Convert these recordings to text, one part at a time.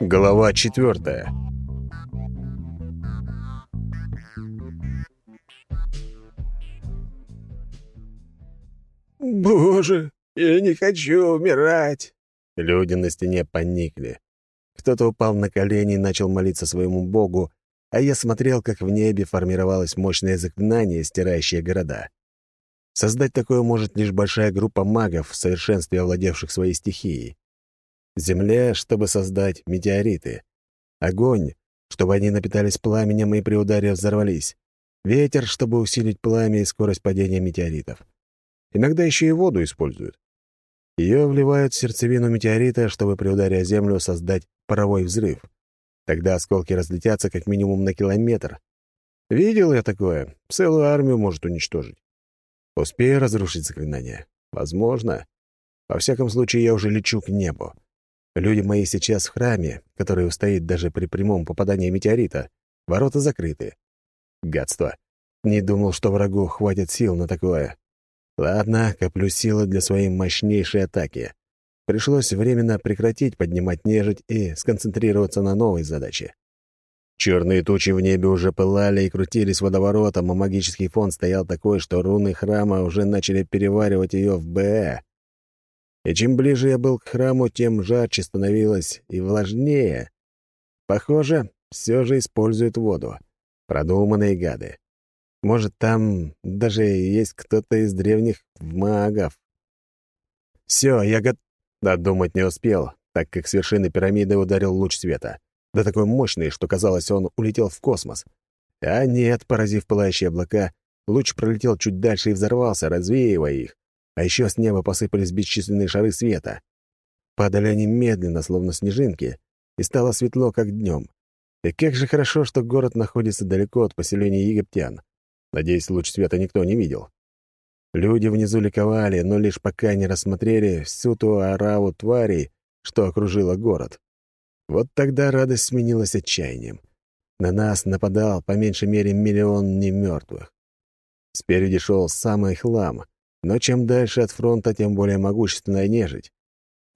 Глава четвертая. «Боже, я не хочу умирать!» Люди на стене поникли. Кто-то упал на колени и начал молиться своему богу, а я смотрел, как в небе формировалось мощное заклинание, стирающее города. Создать такое может лишь большая группа магов, в совершенстве овладевших своей стихией. Земля, чтобы создать метеориты. Огонь, чтобы они напитались пламенем и при ударе взорвались. Ветер, чтобы усилить пламя и скорость падения метеоритов. Иногда еще и воду используют. Ее вливают в сердцевину метеорита, чтобы при ударе о Землю создать паровой взрыв. Тогда осколки разлетятся как минимум на километр. Видел я такое. Целую армию может уничтожить. Успею разрушить заклинание? Возможно. Во всяком случае, я уже лечу к небу. Люди мои сейчас в храме, который устоит даже при прямом попадании метеорита. Ворота закрыты. Гадство. Не думал, что врагу хватит сил на такое. Ладно, коплю силы для своей мощнейшей атаки. Пришлось временно прекратить поднимать нежить и сконцентрироваться на новой задаче. Черные тучи в небе уже пылали и крутились водоворотом, а магический фон стоял такой, что руны храма уже начали переваривать ее в БЭ. И чем ближе я был к храму, тем жарче становилось и влажнее. Похоже, все же используют воду. Продуманные гады. Может, там даже есть кто-то из древних магов. Все, я гот... Додумать не успел, так как с вершины пирамиды ударил луч света. Да такой мощный, что казалось, он улетел в космос. А нет, поразив пылающие облака, луч пролетел чуть дальше и взорвался, развеивая их а еще с неба посыпались бесчисленные шары света. Падали они медленно, словно снежинки, и стало светло, как днем. И как же хорошо, что город находится далеко от поселения египтян. Надеюсь, луч света никто не видел. Люди внизу ликовали, но лишь пока не рассмотрели всю ту ораву тварей, что окружила город. Вот тогда радость сменилась отчаянием. На нас нападал по меньшей мере миллион немертвых. Спереди шел самый хлам — но чем дальше от фронта, тем более могущественная нежить.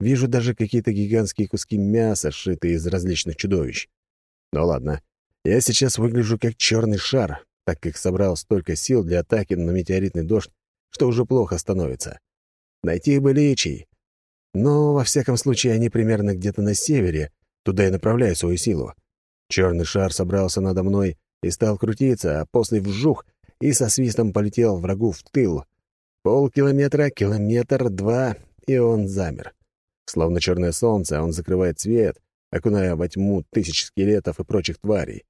Вижу даже какие-то гигантские куски мяса, сшитые из различных чудовищ. Ну ладно, я сейчас выгляжу как черный шар, так как собрал столько сил для атаки на метеоритный дождь, что уже плохо становится. Найти бы личий. Но, во всяком случае, они примерно где-то на севере, туда и направляю свою силу. Черный шар собрался надо мной и стал крутиться, а после вжух и со свистом полетел врагу в тыл, Полкилометра, километр, два, и он замер. Словно черное солнце, он закрывает свет, окуная во тьму тысячи скелетов и прочих тварей.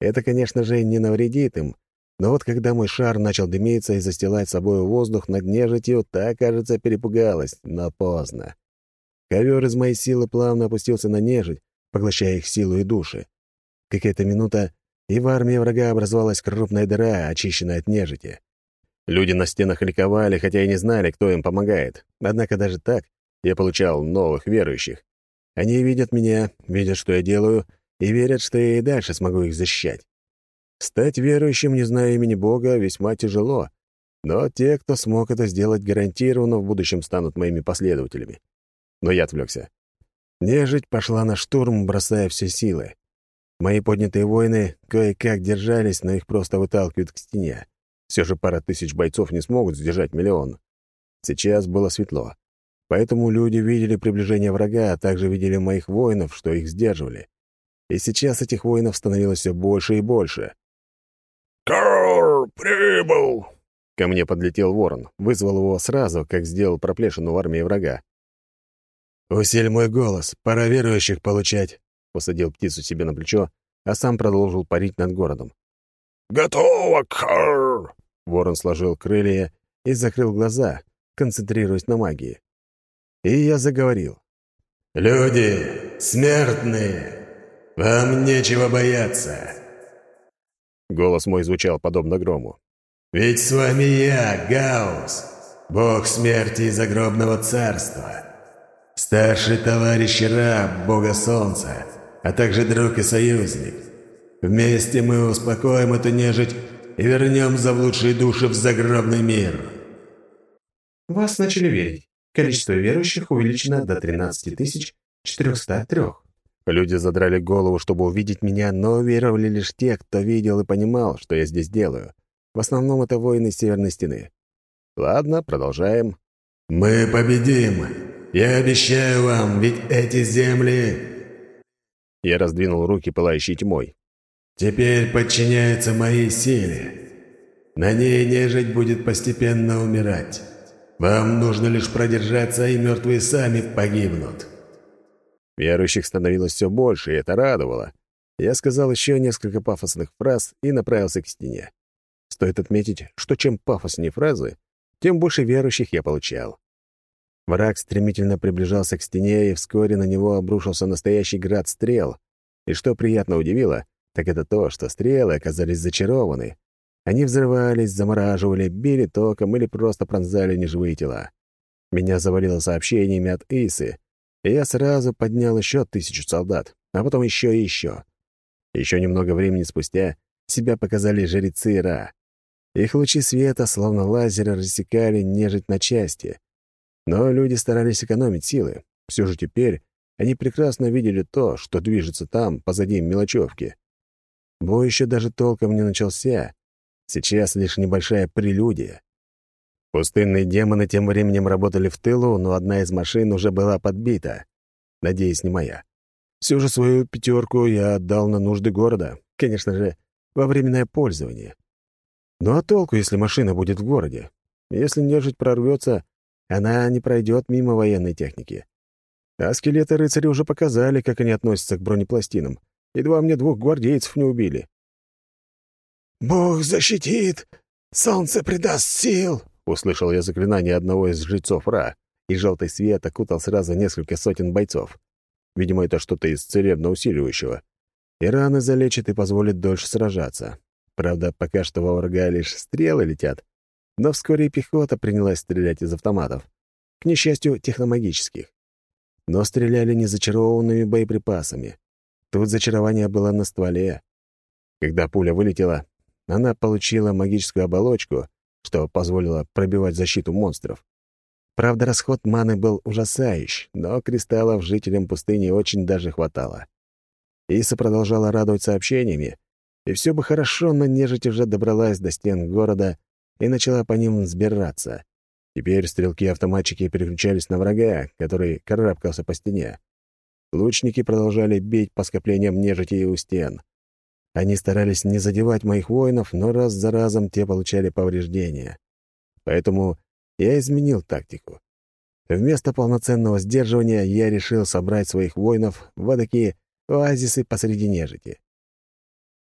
Это, конечно же, не навредит им, но вот когда мой шар начал дымиться и застилать собой воздух над нежитью, та, кажется, перепугалась, но поздно. Ковер из моей силы плавно опустился на нежить, поглощая их силу и души. Какая-то минута, и в армии врага образовалась крупная дыра, очищенная от нежити. Люди на стенах ликовали, хотя и не знали, кто им помогает. Однако даже так я получал новых верующих. Они видят меня, видят, что я делаю, и верят, что я и дальше смогу их защищать. Стать верующим, не зная имени Бога, весьма тяжело, но те, кто смог это сделать, гарантированно в будущем станут моими последователями. Но я отвлекся. Нежить пошла на штурм, бросая все силы. Мои поднятые воины кое-как держались, но их просто выталкивают к стене. Все же пара тысяч бойцов не смогут сдержать миллион. Сейчас было светло. Поэтому люди видели приближение врага, а также видели моих воинов, что их сдерживали. И сейчас этих воинов становилось все больше и больше. «Карл прибыл!» Ко мне подлетел ворон, вызвал его сразу, как сделал проплешину в армии врага. «Усиль мой голос, пора верующих получать», — посадил птицу себе на плечо, а сам продолжил парить над городом. «Готово, Карл!» Ворон сложил крылья и закрыл глаза, концентрируясь на магии. И я заговорил. «Люди, смертные, вам нечего бояться!» Голос мой звучал подобно грому. «Ведь с вами я, Гаус, бог смерти и загробного царства, старший товарищ раб бога солнца, а также друг и союзник. Вместе мы успокоим эту нежить и вернем заблудшие души в загробный мир. Вас начали верить. Количество верующих увеличено до 13 403. Люди задрали голову, чтобы увидеть меня, но уверовали лишь те, кто видел и понимал, что я здесь делаю. В основном это воины Северной Стены. Ладно, продолжаем. «Мы победим! Я обещаю вам, ведь эти земли...» Я раздвинул руки, пылающей тьмой. «Теперь подчиняются моей силе. На ней нежить будет постепенно умирать. Вам нужно лишь продержаться, и мертвые сами погибнут». Верующих становилось все больше, и это радовало. Я сказал еще несколько пафосных фраз и направился к стене. Стоит отметить, что чем пафоснее фразы, тем больше верующих я получал. Враг стремительно приближался к стене, и вскоре на него обрушился настоящий град стрел. И что приятно удивило, так это то, что стрелы оказались зачарованы. Они взрывались, замораживали, били током или просто пронзали неживые тела. Меня завалило сообщениями от Исы, и я сразу поднял еще тысячу солдат, а потом еще и еще. Еще немного времени спустя себя показали жрецы Ра. Их лучи света, словно лазеры, рассекали нежить на части. Но люди старались экономить силы. Все же теперь они прекрасно видели то, что движется там, позади мелочевки. Бой еще даже толком не начался. Сейчас лишь небольшая прелюдия. Пустынные демоны тем временем работали в тылу, но одна из машин уже была подбита. Надеюсь, не моя. Все же свою пятерку я отдал на нужды города. Конечно же, во временное пользование. Ну а толку, если машина будет в городе? Если нежить прорвется, она не пройдет мимо военной техники. А скелеты рыцаря уже показали, как они относятся к бронепластинам. Едва мне двух гвардейцев не убили. «Бог защитит! Солнце придаст сил!» — услышал я заклинание одного из жрецов Ра, и желтый свет окутал сразу несколько сотен бойцов. Видимо, это что-то из целебно усиливающего. И раны залечит и позволит дольше сражаться. Правда, пока что во врага лишь стрелы летят, но вскоре и пехота принялась стрелять из автоматов. К несчастью, техномагических. Но стреляли не зачарованными боеприпасами. Тут зачарование было на стволе. Когда пуля вылетела, она получила магическую оболочку, что позволило пробивать защиту монстров. Правда, расход маны был ужасающий, но кристаллов жителям пустыни очень даже хватало. Иса продолжала радовать сообщениями, и все бы хорошо, но нежить уже добралась до стен города и начала по ним сбираться. Теперь стрелки-автоматчики переключались на врага, который карабкался по стене. Лучники продолжали бить по скоплениям нежити у стен. Они старались не задевать моих воинов, но раз за разом те получали повреждения. Поэтому я изменил тактику. Вместо полноценного сдерживания я решил собрать своих воинов в такие оазисы посреди нежити.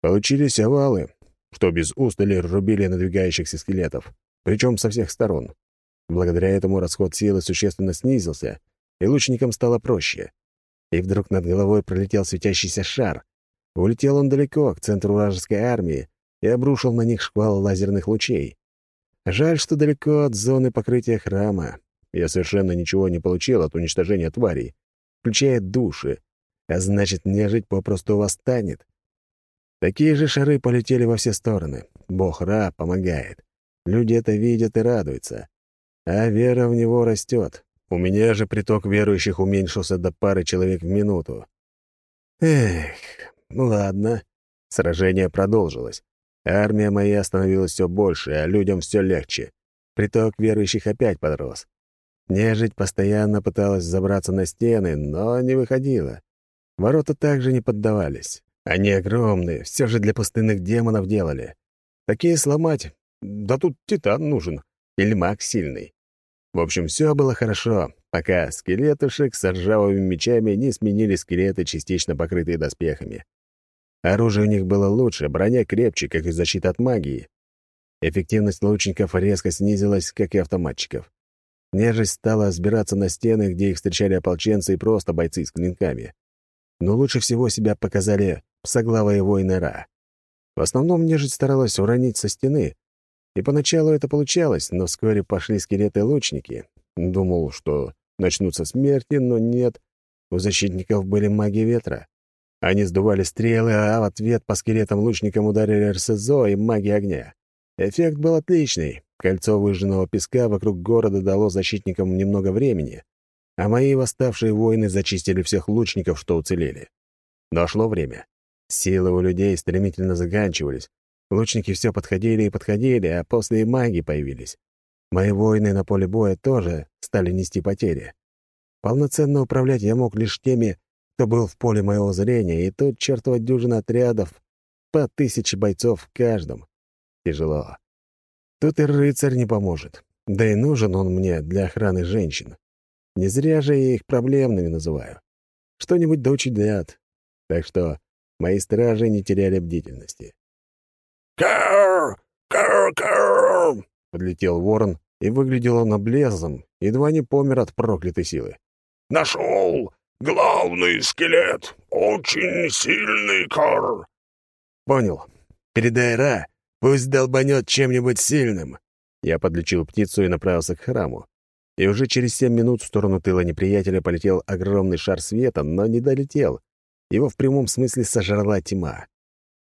Получились овалы, что без устали рубили надвигающихся скелетов, причем со всех сторон. Благодаря этому расход силы существенно снизился, и лучникам стало проще. И вдруг над головой пролетел светящийся шар, Улетел он далеко, к центру вражеской армии, и обрушил на них шквал лазерных лучей. Жаль, что далеко от зоны покрытия храма. Я совершенно ничего не получил от уничтожения тварей, включая души, а значит, нежить попросту восстанет. Такие же шары полетели во все стороны. Бог Ра помогает. Люди это видят и радуются. А вера в него растет. У меня же приток верующих уменьшился до пары человек в минуту. Эх, ну ладно. Сражение продолжилось. Армия моя становилась все больше, а людям все легче. Приток верующих опять подрос. Нежить постоянно пыталась забраться на стены, но не выходила. Ворота также не поддавались. Они огромные, все же для пустынных демонов делали. Такие сломать, да тут титан нужен, или маг сильный. В общем, все было хорошо, пока скелетушек с ржавыми мечами не сменили скелеты, частично покрытые доспехами. Оружие у них было лучше, броня крепче, как и защита от магии. Эффективность лучников резко снизилась, как и автоматчиков. Нежесть стала сбираться на стены, где их встречали ополченцы и просто бойцы с клинками. Но лучше всего себя показали псоглавые воины Ра. В основном нежить старалась уронить со стены, и поначалу это получалось, но вскоре пошли скелеты-лучники. Думал, что начнутся смерти, но нет. У защитников были маги ветра. Они сдували стрелы, а в ответ по скелетам лучникам ударили РСЗО и маги огня. Эффект был отличный. Кольцо выжженного песка вокруг города дало защитникам немного времени, а мои восставшие воины зачистили всех лучников, что уцелели. Но шло время. Силы у людей стремительно заканчивались. Лучники все подходили и подходили, а после и маги появились. Мои воины на поле боя тоже стали нести потери. Полноценно управлять я мог лишь теми, кто был в поле моего зрения, и тут чертова дюжина отрядов, по тысяче бойцов в каждом. Тяжело. Тут и рыцарь не поможет. Да и нужен он мне для охраны женщин. Не зря же я их проблемными называю. Что-нибудь да учудят. Так что мои стражи не теряли бдительности. «Кар! Кар-кар!» — подлетел ворон, и выглядел он облезлым, едва не помер от проклятой силы. «Нашел! Главный скелет! Очень сильный кар!» «Понял. Передай Ра, пусть долбанет чем-нибудь сильным». Я подлечил птицу и направился к храму. И уже через семь минут в сторону тыла неприятеля полетел огромный шар света, но не долетел. Его в прямом смысле сожрала тьма.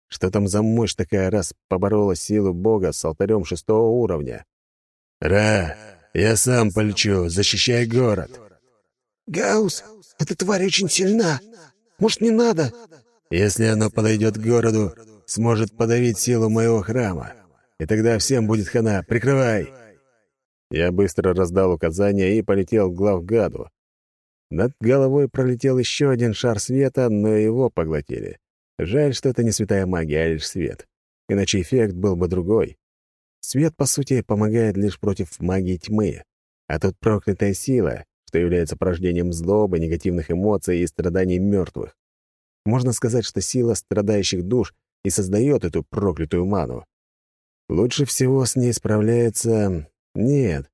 Что там за мощь такая, раз поборола силу Бога с алтарем шестого уровня? «Ра, я сам полечу, защищай город!» «Гаус, эта тварь очень сильна. Может, не надо?» «Если оно подойдет к городу, сможет подавить силу моего храма. И тогда всем будет хана. Прикрывай!» Я быстро раздал указания и полетел к главгаду. Над головой пролетел еще один шар света, но его поглотили. Жаль, что это не святая магия, а лишь свет. Иначе эффект был бы другой. Свет, по сути, помогает лишь против магии тьмы. А тут проклятая сила, что является порождением злобы, негативных эмоций и страданий мертвых. Можно сказать, что сила страдающих душ и создает эту проклятую ману. Лучше всего с ней справляется... Нет,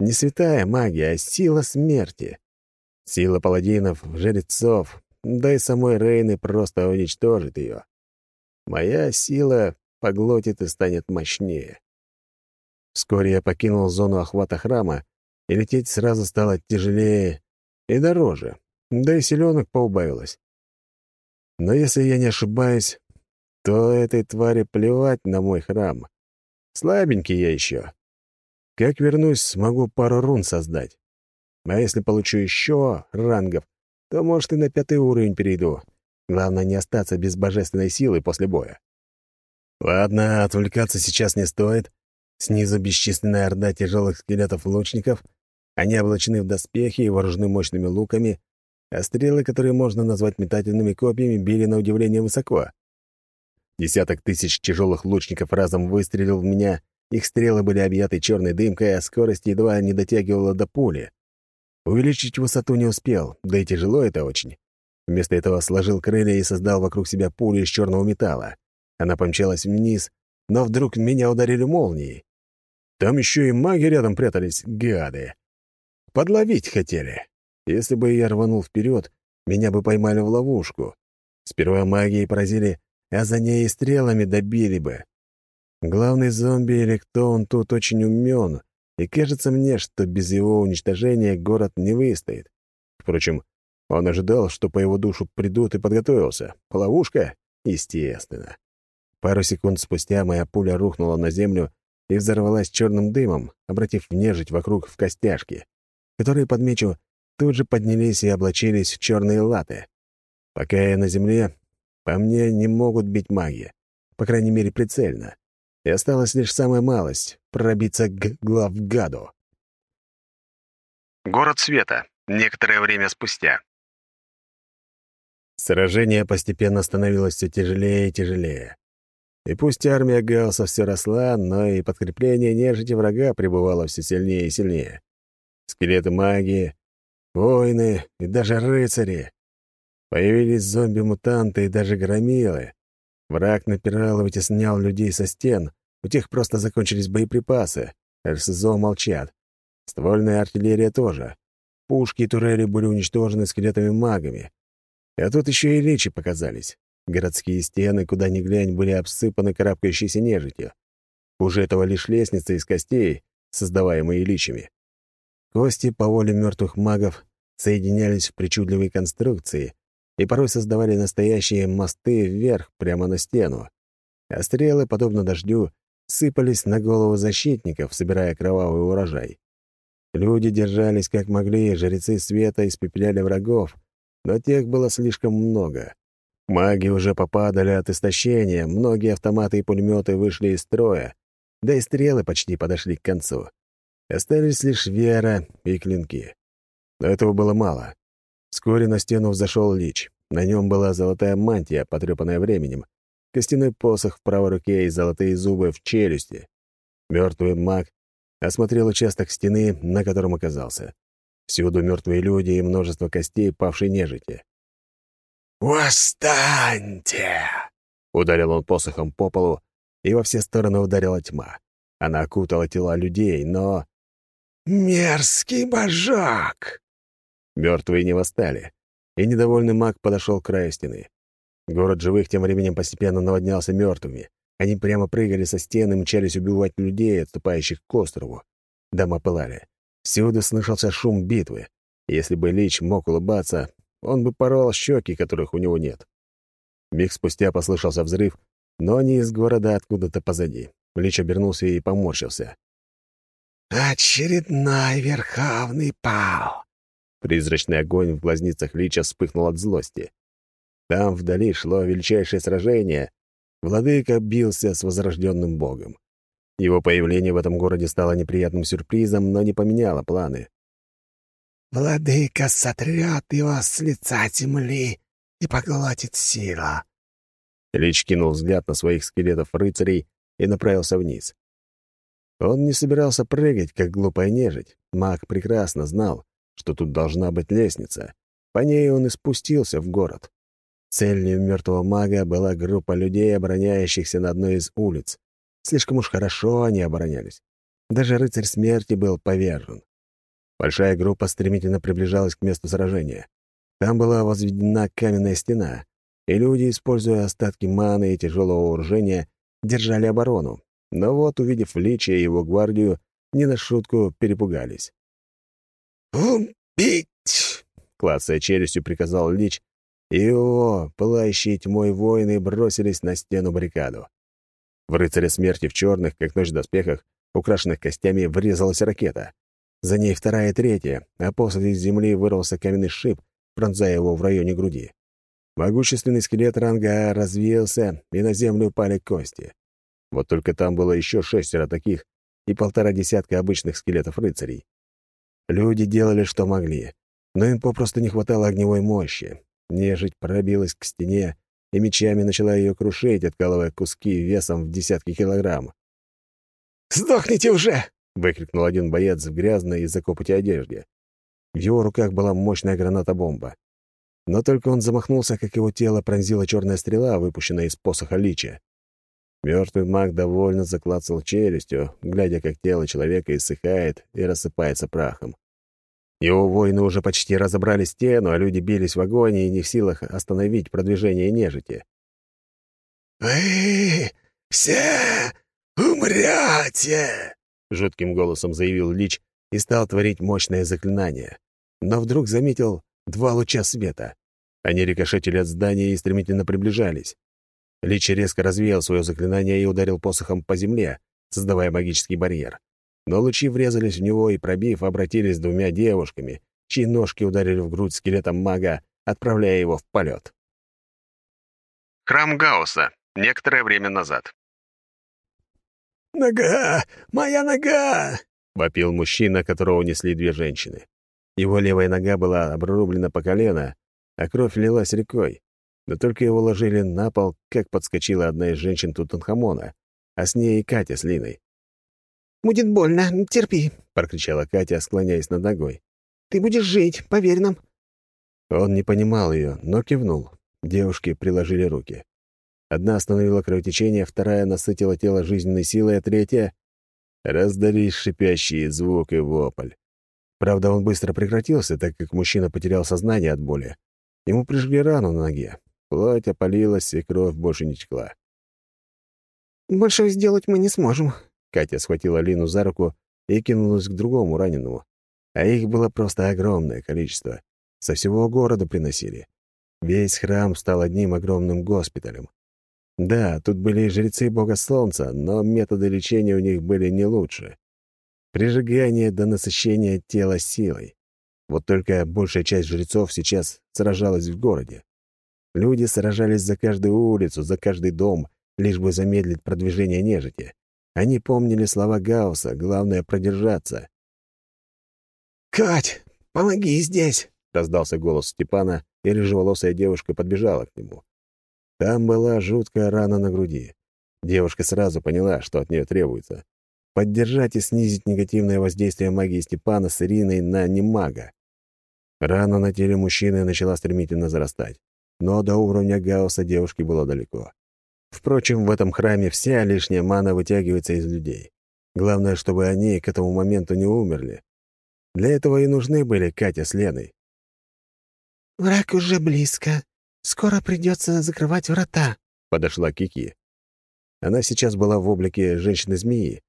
не святая магия, а сила смерти. Сила паладинов, жрецов, да и самой Рейны просто уничтожит ее. Моя сила поглотит и станет мощнее. Вскоре я покинул зону охвата храма, и лететь сразу стало тяжелее и дороже, да и селенок поубавилось. Но если я не ошибаюсь, то этой твари плевать на мой храм. Слабенький я еще. Как вернусь, смогу пару рун создать. А если получу еще рангов, то, может, и на пятый уровень перейду. Главное, не остаться без божественной силы после боя. Ладно, отвлекаться сейчас не стоит. Снизу бесчисленная орда тяжелых скелетов-лучников. Они облачены в доспехи и вооружены мощными луками, а стрелы, которые можно назвать метательными копьями, били на удивление высоко. Десяток тысяч тяжелых лучников разом выстрелил в меня, их стрелы были объяты черной дымкой, а скорость едва не дотягивала до пули. Увеличить высоту не успел, да и тяжело это очень. Вместо этого сложил крылья и создал вокруг себя пулю из черного металла. Она помчалась вниз, но вдруг меня ударили молнией. Там еще и маги рядом прятались, гады. Подловить хотели. Если бы я рванул вперед, меня бы поймали в ловушку. Сперва магией поразили, а за ней и стрелами добили бы. Главный зомби или кто он тут очень умен, и кажется мне, что без его уничтожения город не выстоит. Впрочем, он ожидал, что по его душу придут и подготовился. Ловушка? Естественно. Пару секунд спустя моя пуля рухнула на землю и взорвалась черным дымом, обратив нежить вокруг в костяшки, которые, подмечу, тут же поднялись и облачились в черные латы. Пока я на земле, по мне не могут бить маги, по крайней мере, прицельно и осталась лишь самая малость — пробиться к главгаду. Город Света. Некоторое время спустя. Сражение постепенно становилось все тяжелее и тяжелее. И пусть армия Гаусса все росла, но и подкрепление нежити врага пребывало все сильнее и сильнее. Скелеты магии, воины и даже рыцари. Появились зомби-мутанты и даже громилы, Враг напирал и вытеснял людей со стен. У тех просто закончились боеприпасы. РСЗО молчат. Ствольная артиллерия тоже. Пушки и турели были уничтожены скелетами-магами. А тут еще и личи показались. Городские стены, куда ни глянь, были обсыпаны карабкающейся нежитью. Уже этого лишь лестница из костей, создаваемые личами. Кости по воле мертвых магов соединялись в причудливые конструкции, и порой создавали настоящие мосты вверх прямо на стену. А стрелы, подобно дождю, сыпались на голову защитников, собирая кровавый урожай. Люди держались как могли, жрецы света испепеляли врагов, но тех было слишком много. Маги уже попадали от истощения, многие автоматы и пулеметы вышли из строя, да и стрелы почти подошли к концу. Остались лишь вера и клинки. Но этого было мало. Вскоре на стену взошел Лич. На нем была золотая мантия, потрепанная временем, костяной посох в правой руке и золотые зубы в челюсти. Мертвый маг осмотрел участок стены, на котором оказался. Всюду мертвые люди и множество костей павшей нежити. «Восстаньте!» — ударил он посохом по полу, и во все стороны ударила тьма. Она окутала тела людей, но... «Мерзкий божок!» Мертвые не восстали, и недовольный маг подошел к краю стены. Город живых тем временем постепенно наводнялся мертвыми. Они прямо прыгали со стены и мчались убивать людей, отступающих к острову. Дома пылали. Всюду слышался шум битвы. Если бы Лич мог улыбаться, он бы порвал щеки, которых у него нет. Миг спустя послышался взрыв, но не из города, а откуда-то позади. Лич обернулся и поморщился. «Очередной верховный пал!» Призрачный огонь в глазницах Лича вспыхнул от злости. Там вдали шло величайшее сражение. Владыка бился с возрожденным богом. Его появление в этом городе стало неприятным сюрпризом, но не поменяло планы. «Владыка сотрет его с лица земли и поглотит сила». Лич кинул взгляд на своих скелетов рыцарей и направился вниз. Он не собирался прыгать, как глупая нежить. Маг прекрасно знал, что тут должна быть лестница. По ней он и спустился в город. Целью мертвого мага была группа людей, обороняющихся на одной из улиц. Слишком уж хорошо они оборонялись. Даже рыцарь смерти был повержен. Большая группа стремительно приближалась к месту сражения. Там была возведена каменная стена, и люди, используя остатки маны и тяжелого вооружения, держали оборону. Но вот, увидев Лича и его гвардию, не на шутку перепугались. «Убить!» — клацая челюстью, приказал Лич, и его, пылающие тьмой воины, бросились на стену баррикаду. В рыцаре смерти в черных, как ночь доспехах, украшенных костями, врезалась ракета. За ней вторая и третья, а после из земли вырвался каменный шип, пронзая его в районе груди. Могущественный скелет ранга развеялся, и на землю упали кости. Вот только там было еще шестеро таких и полтора десятка обычных скелетов рыцарей. Люди делали, что могли, но им попросту не хватало огневой мощи. Нежить пробилась к стене и мечами начала ее крушить, откалывая куски весом в десятки килограмм. «Сдохните уже!» — выкрикнул один боец в грязной и закопоте одежде. В его руках была мощная граната-бомба. Но только он замахнулся, как его тело пронзила черная стрела, выпущенная из посоха лича. Мертвый маг довольно заклацал челюстью, глядя, как тело человека иссыхает и рассыпается прахом. Его воины уже почти разобрали стену, а люди бились в агонии и не в силах остановить продвижение нежити. «Вы все умрете!» — жутким голосом заявил Лич и стал творить мощное заклинание. Но вдруг заметил два луча света. Они рикошетили от здания и стремительно приближались. Лич резко развеял свое заклинание и ударил посохом по земле, создавая магический барьер но лучи врезались в него и, пробив, обратились двумя девушками, чьи ножки ударили в грудь скелетом мага, отправляя его в полет. Храм Гаусса. Некоторое время назад. «Нога! Моя нога!» — вопил мужчина, которого несли две женщины. Его левая нога была обрублена по колено, а кровь лилась рекой. Но только его ложили на пол, как подскочила одна из женщин Тутанхамона, а с ней и Катя с Линой. «Будет больно, терпи», — прокричала Катя, склоняясь над ногой. «Ты будешь жить, поверь нам». Он не понимал ее, но кивнул. Девушки приложили руки. Одна остановила кровотечение, вторая насытила тело жизненной силой, а третья... Раздались шипящие звук и вопль. Правда, он быстро прекратился, так как мужчина потерял сознание от боли. Ему прижгли рану на ноге. Плоть опалилась, и кровь больше не текла. «Больше сделать мы не сможем. Катя схватила Лину за руку и кинулась к другому раненому. А их было просто огромное количество. Со всего города приносили. Весь храм стал одним огромным госпиталем. Да, тут были и жрецы бога солнца, но методы лечения у них были не лучше. Прижигание до насыщения тела силой. Вот только большая часть жрецов сейчас сражалась в городе. Люди сражались за каждую улицу, за каждый дом, лишь бы замедлить продвижение нежити. Они помнили слова Гаусса, главное — продержаться. «Кать, помоги здесь!» — раздался голос Степана, и рыжеволосая девушка подбежала к нему. Там была жуткая рана на груди. Девушка сразу поняла, что от нее требуется. Поддержать и снизить негативное воздействие магии Степана с Ириной на немага. Рана на теле мужчины начала стремительно зарастать, но до уровня Гаусса девушки было далеко. Впрочем, в этом храме вся лишняя мана вытягивается из людей. Главное, чтобы они к этому моменту не умерли. Для этого и нужны были Катя с Леной. «Враг уже близко. Скоро придется закрывать врата», — подошла Кики. Она сейчас была в облике женщины-змеи.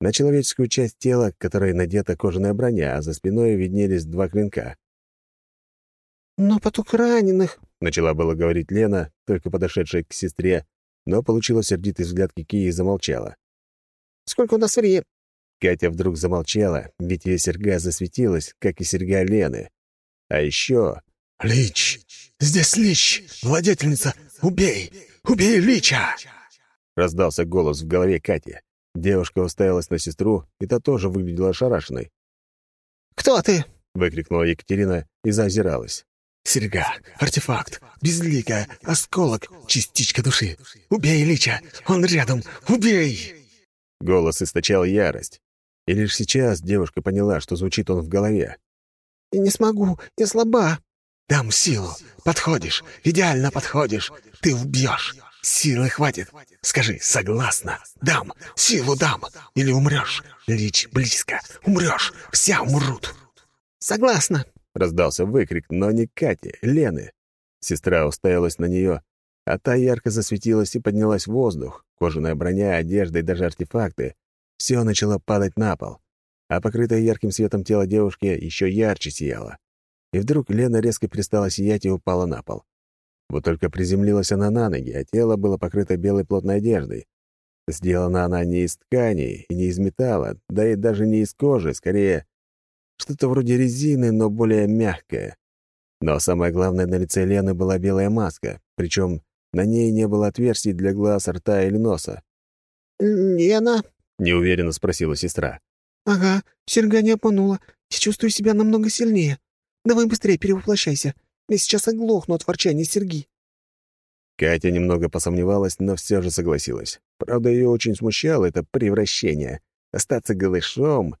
На человеческую часть тела, которой надета кожаная броня, а за спиной виднелись два клинка. «Но поток раненых», — начала было говорить Лена, только подошедшая к сестре, но получила сердитый взгляд Кики и замолчала. «Сколько у нас времени?» Катя вдруг замолчала, ведь ее серьга засветилась, как и серьга Лены. А еще... «Лич! Здесь Лич! Владетельница! Убей! Убей Лича!» Раздался голос в голове Кати. Девушка уставилась на сестру, и та тоже выглядела ошарашенной. «Кто ты?» — выкрикнула Екатерина и заозиралась. «Серьга, артефакт, безликая, осколок, частичка души. Убей Лича! Он рядом! Убей!» Голос источал ярость. И лишь сейчас девушка поняла, что звучит он в голове. «Я не смогу, я слаба». «Дам силу. Подходишь, идеально подходишь. Ты убьешь. Силы хватит. Скажи, согласна? Дам, силу дам. Или умрешь. Лич близко. Умрешь. Вся умрут. Согласна. Раздался выкрик, но не Кати, Лены. Сестра уставилась на нее, а та ярко засветилась и поднялась в воздух. Кожаная броня, одежда и даже артефакты. Все начало падать на пол, а покрытое ярким светом тело девушки еще ярче сияло. И вдруг Лена резко перестала сиять и упала на пол. Вот только приземлилась она на ноги, а тело было покрыто белой плотной одеждой. Сделана она не из ткани и не из металла, да и даже не из кожи, скорее, что-то вроде резины, но более мягкое. Но самое главное, на лице Лены была белая маска, причем на ней не было отверстий для глаз, рта или носа. «Лена?» — неуверенно спросила сестра. «Ага, серьга не опанула. Я чувствую себя намного сильнее. Давай быстрее перевоплощайся. Я сейчас оглохну от ворчания серьги». Катя немного посомневалась, но все же согласилась. Правда, ее очень смущало это превращение. Остаться голышом.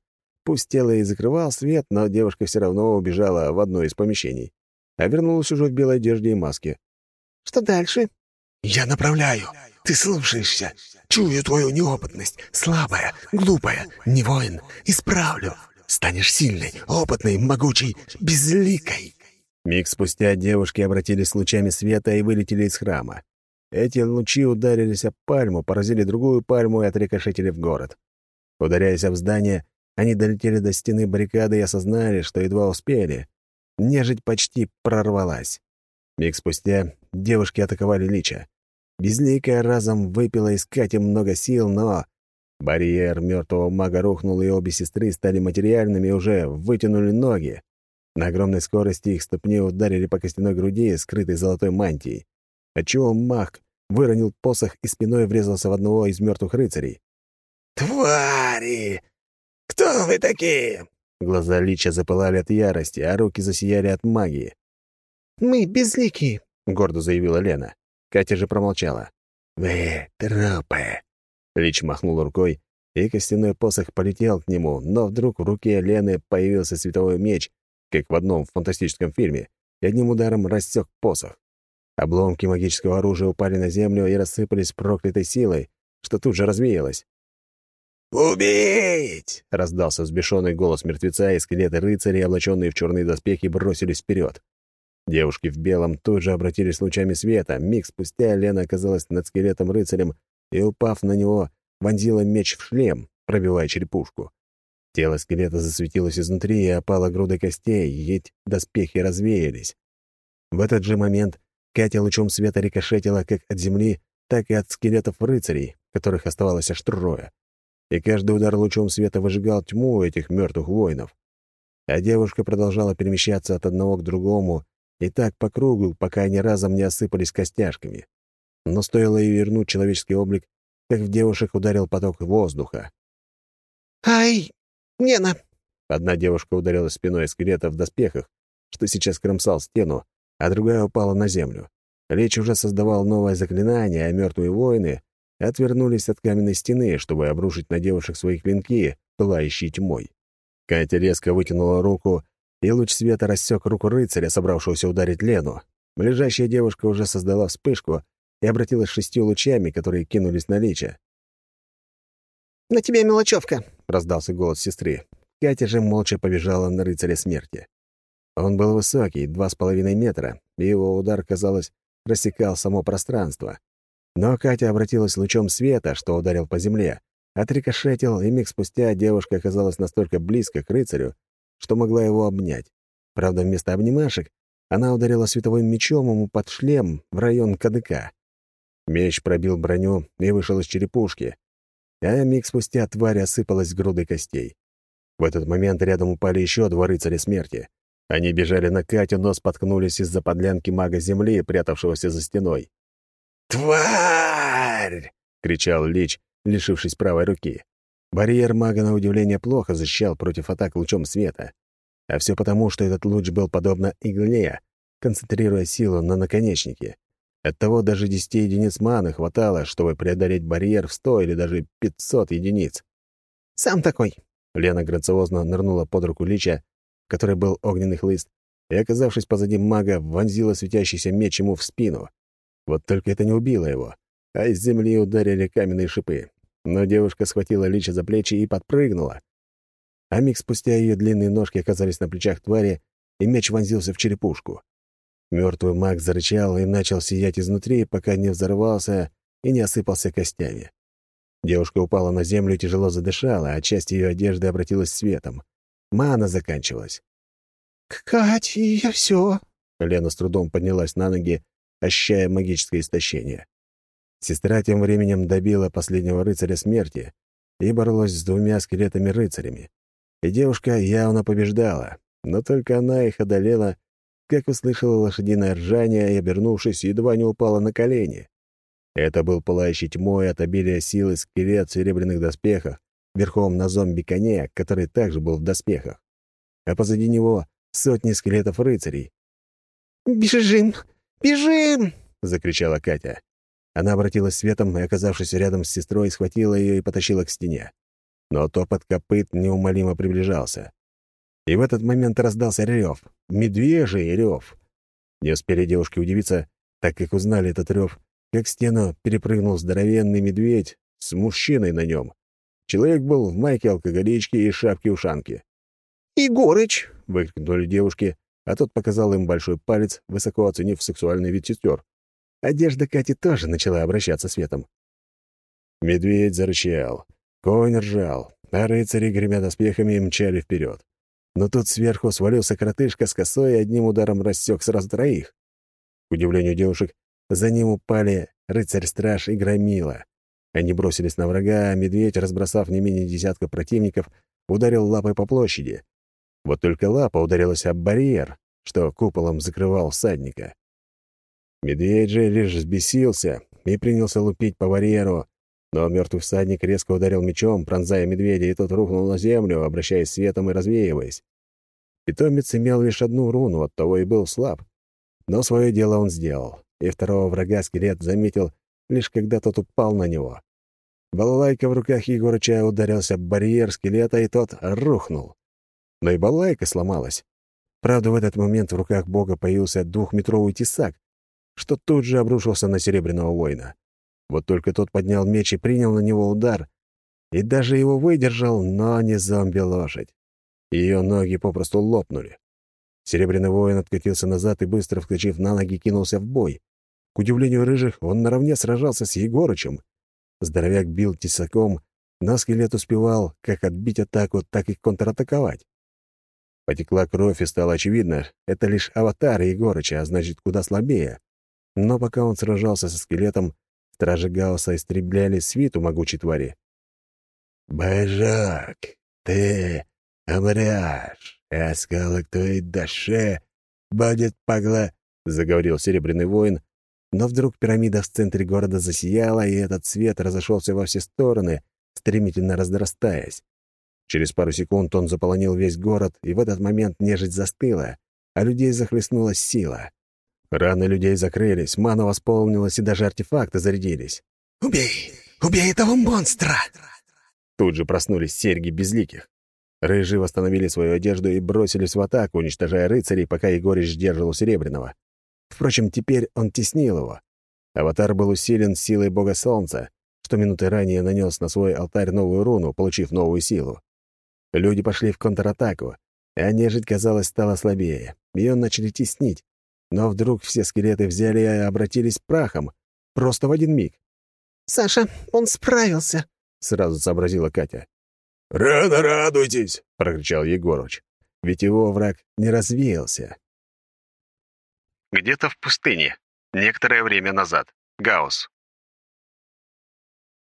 Пусть тело и закрывал свет, но девушка все равно убежала в одно из помещений. А вернулась уже в белой одежде и маске. «Что дальше?» «Я направляю. Ты слушаешься. Чую твою неопытность. Слабая, глупая, не воин. Исправлю. Станешь сильной, опытной, могучей, безликой». Миг спустя девушки обратились лучами света и вылетели из храма. Эти лучи ударились об пальму, поразили другую пальму и отрикошетили в город. Ударяясь об здание, они долетели до стены баррикады и осознали, что едва успели. Нежить почти прорвалась. Миг спустя девушки атаковали Лича. Безликая разом выпила из Кати много сил, но... Барьер мертвого мага рухнул, и обе сестры стали материальными и уже вытянули ноги. На огромной скорости их ступни ударили по костяной груди, скрытой золотой мантией, отчего маг выронил посох и спиной врезался в одного из мертвых рыцарей. «Твари! Кто вы такие?» Глаза Лича запылали от ярости, а руки засияли от магии. «Мы безликие», — гордо заявила Лена. Катя же промолчала. «Вы трупы!» Лич махнул рукой, и костяной посох полетел к нему, но вдруг в руке Лены появился световой меч, как в одном фантастическом фильме, и одним ударом рассек посох. Обломки магического оружия упали на землю и рассыпались проклятой силой, что тут же развеялось. «Убить!» — раздался взбешенный голос мертвеца, и скелеты рыцарей, облаченные в черные доспехи, бросились вперед. Девушки в белом тут же обратились лучами света. Миг спустя Лена оказалась над скелетом рыцарем и, упав на него, вонзила меч в шлем, пробивая черепушку. Тело скелета засветилось изнутри и опало грудой костей, ведь доспехи развеялись. В этот же момент Катя лучом света рикошетила как от земли, так и от скелетов рыцарей, которых оставалось аж трое. И каждый удар лучом света выжигал тьму этих мертвых воинов. А девушка продолжала перемещаться от одного к другому, и так по кругу, пока они разом не осыпались костяшками. Но стоило ей вернуть человеческий облик, как в девушек ударил поток воздуха. «Ай, Нена!» Одна девушка ударилась спиной скелета в доспехах, что сейчас кромсал стену, а другая упала на землю. Лич уже создавал новое заклинание, а мертвые воины отвернулись от каменной стены, чтобы обрушить на девушек свои клинки, пылающие тьмой. Катя резко вытянула руку, и луч света рассек руку рыцаря, собравшегося ударить Лену. Лежащая девушка уже создала вспышку и обратилась шестью лучами, которые кинулись на Лича. «На тебе мелочевка!» — раздался голос сестры. Катя же молча побежала на рыцаря смерти. Он был высокий, два с половиной метра, и его удар, казалось, рассекал само пространство. Но Катя обратилась лучом света, что ударил по земле, отрикошетил, и миг спустя девушка оказалась настолько близко к рыцарю, что могла его обнять. Правда, вместо обнимашек она ударила световым мечом ему под шлем в район кадыка. Меч пробил броню и вышел из черепушки, а миг спустя тварь осыпалась грудой костей. В этот момент рядом упали еще два рыцаря смерти. Они бежали на Катю, но споткнулись из-за подлянки мага земли, прятавшегося за стеной. «Тварь!» — кричал Лич, лишившись правой руки. Барьер мага, на удивление, плохо защищал против атак лучом света. А все потому, что этот луч был подобно игле, концентрируя силу на наконечнике. Оттого даже 10 единиц маны хватало, чтобы преодолеть барьер в 100 или даже 500 единиц. «Сам такой!» Лена грациозно нырнула под руку Лича, в которой был огненный хлыст, и, оказавшись позади мага, вонзила светящийся меч ему в спину. Вот только это не убило его, а из земли ударили каменные шипы. Но девушка схватила Лича за плечи и подпрыгнула. А миг спустя ее длинные ножки оказались на плечах твари, и меч вонзился в черепушку. Мертвый маг зарычал и начал сиять изнутри, пока не взорвался и не осыпался костями. Девушка упала на землю и тяжело задышала, а часть ее одежды обратилась светом. Мана заканчивалась. «Кать, я все. Лена с трудом поднялась на ноги ощущая магическое истощение. Сестра тем временем добила последнего рыцаря смерти и боролась с двумя скелетами-рыцарями. И девушка явно побеждала, но только она их одолела, как услышала лошадиное ржание и, обернувшись, едва не упала на колени. Это был пылающий тьмой от обилия силы скелет в серебряных доспехах, верхом на зомби-коне, который также был в доспехах. А позади него сотни скелетов рыцарей. «Бежим! «Бежим!» — закричала Катя. Она обратилась светом и, оказавшись рядом с сестрой, схватила ее и потащила к стене. Но топот копыт неумолимо приближался. И в этот момент раздался рев. Медвежий рев. Не успели девушки удивиться, так как узнали этот рев, как стену перепрыгнул здоровенный медведь с мужчиной на нем. Человек был в майке алкоголички и шапке-ушанки. «Егорыч!» — выкрикнули девушки, а тот показал им большой палец, высоко оценив сексуальный вид сестер. Одежда Кати тоже начала обращаться светом. Медведь зарычал, конь ржал, а рыцари, гремя доспехами, мчали вперед. Но тут сверху свалился коротышка с косой и одним ударом рассек сразу троих. К удивлению девушек, за ним упали рыцарь-страж и громила. Они бросились на врага, а медведь, разбросав не менее десятка противников, ударил лапой по площади. Вот только лапа ударилась об барьер, что куполом закрывал всадника. Медведь же лишь взбесился и принялся лупить по барьеру, но мертвый всадник резко ударил мечом, пронзая медведя, и тот рухнул на землю, обращаясь светом и развеиваясь. Питомец имел лишь одну руну, оттого и был слаб. Но свое дело он сделал, и второго врага скелет заметил, лишь когда тот упал на него. Балалайка в руках Егорыча ударился об барьер скелета, и тот рухнул но и балайка сломалась. Правда, в этот момент в руках бога появился двухметровый тесак, что тут же обрушился на Серебряного воина. Вот только тот поднял меч и принял на него удар, и даже его выдержал, но не зомби-лошадь. Ее ноги попросту лопнули. Серебряный воин откатился назад и, быстро вскочив на ноги, кинулся в бой. К удивлению рыжих, он наравне сражался с Егорычем. Здоровяк бил тесаком, но скелет успевал как отбить атаку, так и контратаковать. Потекла кровь, и стало очевидно, это лишь аватар Егорыча, а значит, куда слабее. Но пока он сражался со скелетом, стражи Гаусса истребляли свиту могучей твари. «Божок, ты умрешь, а скалы к твоей душе будет погла...» — заговорил Серебряный воин, но вдруг пирамида в центре города засияла, и этот свет разошелся во все стороны, стремительно разрастаясь. Через пару секунд он заполонил весь город, и в этот момент нежить застыла, а людей захлестнула сила. Раны людей закрылись, мана восполнилась, и даже артефакты зарядились. «Убей! Убей этого монстра!» Тут же проснулись серьги безликих. Рыжие восстановили свою одежду и бросились в атаку, уничтожая рыцарей, пока Егорич сдерживал Серебряного. Впрочем, теперь он теснил его. Аватар был усилен силой бога солнца, что минуты ранее нанес на свой алтарь новую руну, получив новую силу. Люди пошли в контратаку, а нежить, казалось, стала слабее. Ее начали теснить. Но вдруг все скелеты взяли и обратились прахом. Просто в один миг. «Саша, он справился!» — сразу сообразила Катя. «Рано радуйтесь!» — прокричал Егорыч. Ведь его враг не развеялся. Где-то в пустыне. Некоторое время назад. Гаус.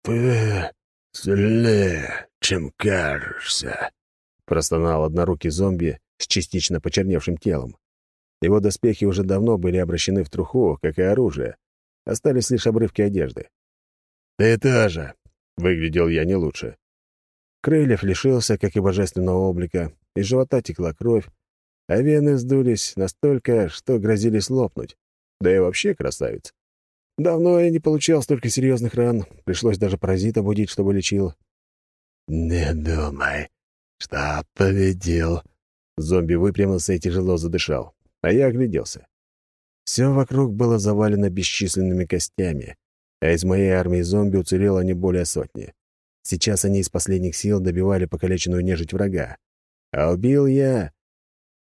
«Ты сильнее, чем кажешься», — простонал однорукий зомби с частично почерневшим телом. Его доспехи уже давно были обращены в труху, как и оружие. Остались лишь обрывки одежды. «Ты тоже!» — выглядел я не лучше. Крыльев лишился, как и божественного облика, из живота текла кровь, а вены сдулись настолько, что грозились лопнуть. Да и вообще красавец. Давно я не получал столько серьезных ран, пришлось даже паразита будить, чтобы лечил. «Не думай, что победил». Зомби выпрямился и тяжело задышал, а я огляделся. Все вокруг было завалено бесчисленными костями, а из моей армии зомби уцелело не более сотни. Сейчас они из последних сил добивали покалеченную нежить врага. А убил я...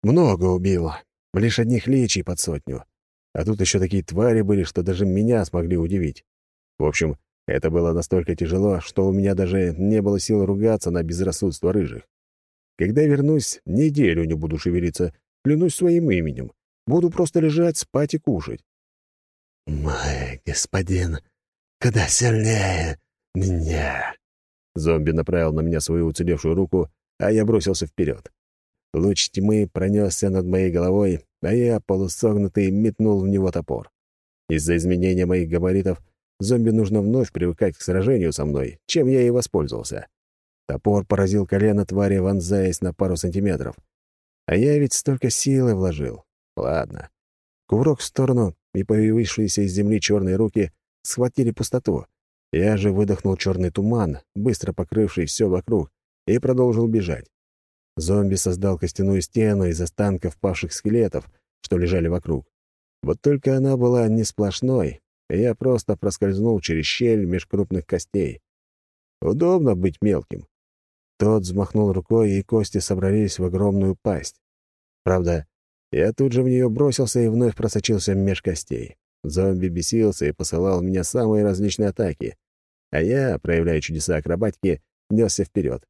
Много убил. Лишь одних лечий под сотню. А тут еще такие твари были, что даже меня смогли удивить. В общем, это было настолько тяжело, что у меня даже не было сил ругаться на безрассудство рыжих. Когда вернусь, неделю не буду шевелиться, клянусь своим именем. Буду просто лежать, спать и кушать. «Мой господин, куда сильнее меня!» Зомби направил на меня свою уцелевшую руку, а я бросился вперед. Луч тьмы пронесся над моей головой, а я, полусогнутый, метнул в него топор. Из-за изменения моих габаритов зомби нужно вновь привыкать к сражению со мной, чем я и воспользовался. Топор поразил колено твари, вонзаясь на пару сантиметров. А я ведь столько силы вложил. Ладно. Кувырок в сторону, и появившиеся из земли черные руки схватили пустоту, я же выдохнул черный туман, быстро покрывший все вокруг, и продолжил бежать. Зомби создал костяную стену из останков павших скелетов, что лежали вокруг. Вот только она была не сплошной, я просто проскользнул через щель меж крупных костей. Удобно быть мелким. Тот взмахнул рукой, и кости собрались в огромную пасть. Правда, я тут же в нее бросился и вновь просочился меж костей. Зомби бесился и посылал меня самые различные атаки, а я, проявляя чудеса акробатики, несся вперед.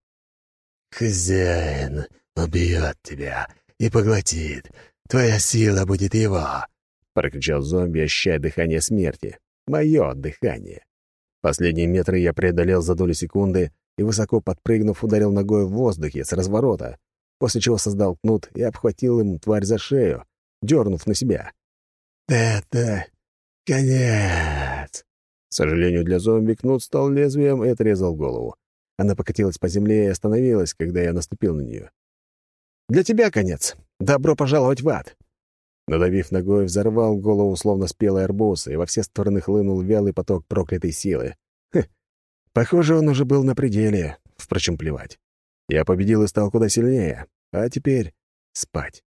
«Хозяин убьет тебя и поглотит. Твоя сила будет его!» — прокричал зомби, ощущая дыхание смерти. Мое дыхание. Последние метры я преодолел за долю секунды и, высоко подпрыгнув, ударил ногой в воздухе с разворота, после чего создал кнут и обхватил им тварь за шею, дернув на себя. «Это «Конец!» К сожалению для зомби, кнут стал лезвием и отрезал голову. Она покатилась по земле и остановилась, когда я наступил на нее. «Для тебя конец! Добро пожаловать в ад!» Надавив ногой, взорвал голову, словно спелый арбуз, и во все стороны хлынул вялый поток проклятой силы. Хм. Похоже, он уже был на пределе. Впрочем, плевать. Я победил и стал куда сильнее. А теперь спать.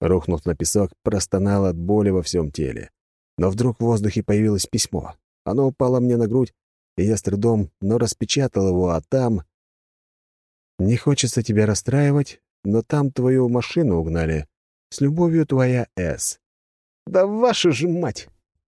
Рухнув на песок, простонал от боли во всем теле. Но вдруг в воздухе появилось письмо. Оно упало мне на грудь, и я с трудом, но распечатал его, а там... «Не хочется тебя расстраивать, но там твою машину угнали. С любовью твоя С». «Да вашу же мать!»